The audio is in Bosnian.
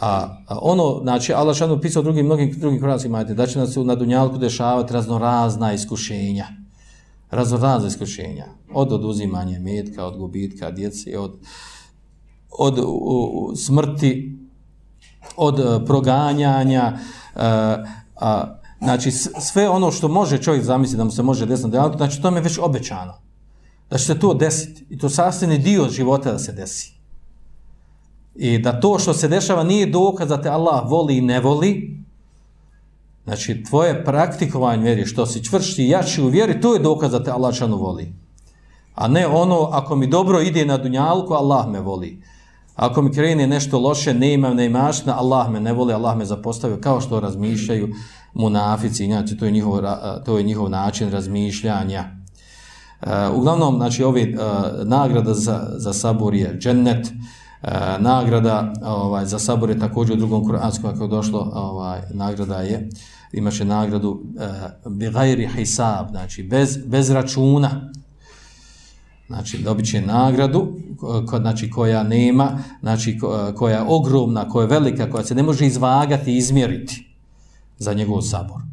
A, a ono, znači, Allah šanu pisao drugim, mnogim drugim kuranskim majete, da će nas na Dunjalku dešavati raznorazna iskušenja. Raznorazna iskušenja. Od oduzimanja metka, od gubitka djece, od, od u, u, smrti, od uh, proganjanja, uh, a, znači, sve ono što može čovjek zamisliti da mu se može desiti na Dunjalku, znači, to je već obećano. Da će se to desiti. I to sastavni dio života da se desi. I da to što se dešava nije dokaz da te Allah voli i ne voli. Znači, tvoje praktikovanje vjeri, što si čvršti i jači u vjeri, to je dokaz da te Allah šanu voli. A ne ono, ako mi dobro ide na dunjalku, Allah me voli. Ako mi krene nešto loše, ne imam, ne imašna, Allah me ne voli, Allah me zapostavio, kao što razmišljaju munafici, znači, to je njihov, to je njihov način razmišljanja. Uh, uglavnom, znači, ove uh, nagrada za, za sabor je džennet, uh, E, nagrada ovaj za sabor je također u drugom kuranskom kako je došlo ovaj nagrada je imaše nagradu e, bi ghairi hisab znači bez bez računa. Znači dobiće nagradu ko, znači koja nema znači koja je ogromna koja je velika koja se ne može izvagati izmjeriti za njegov sabor.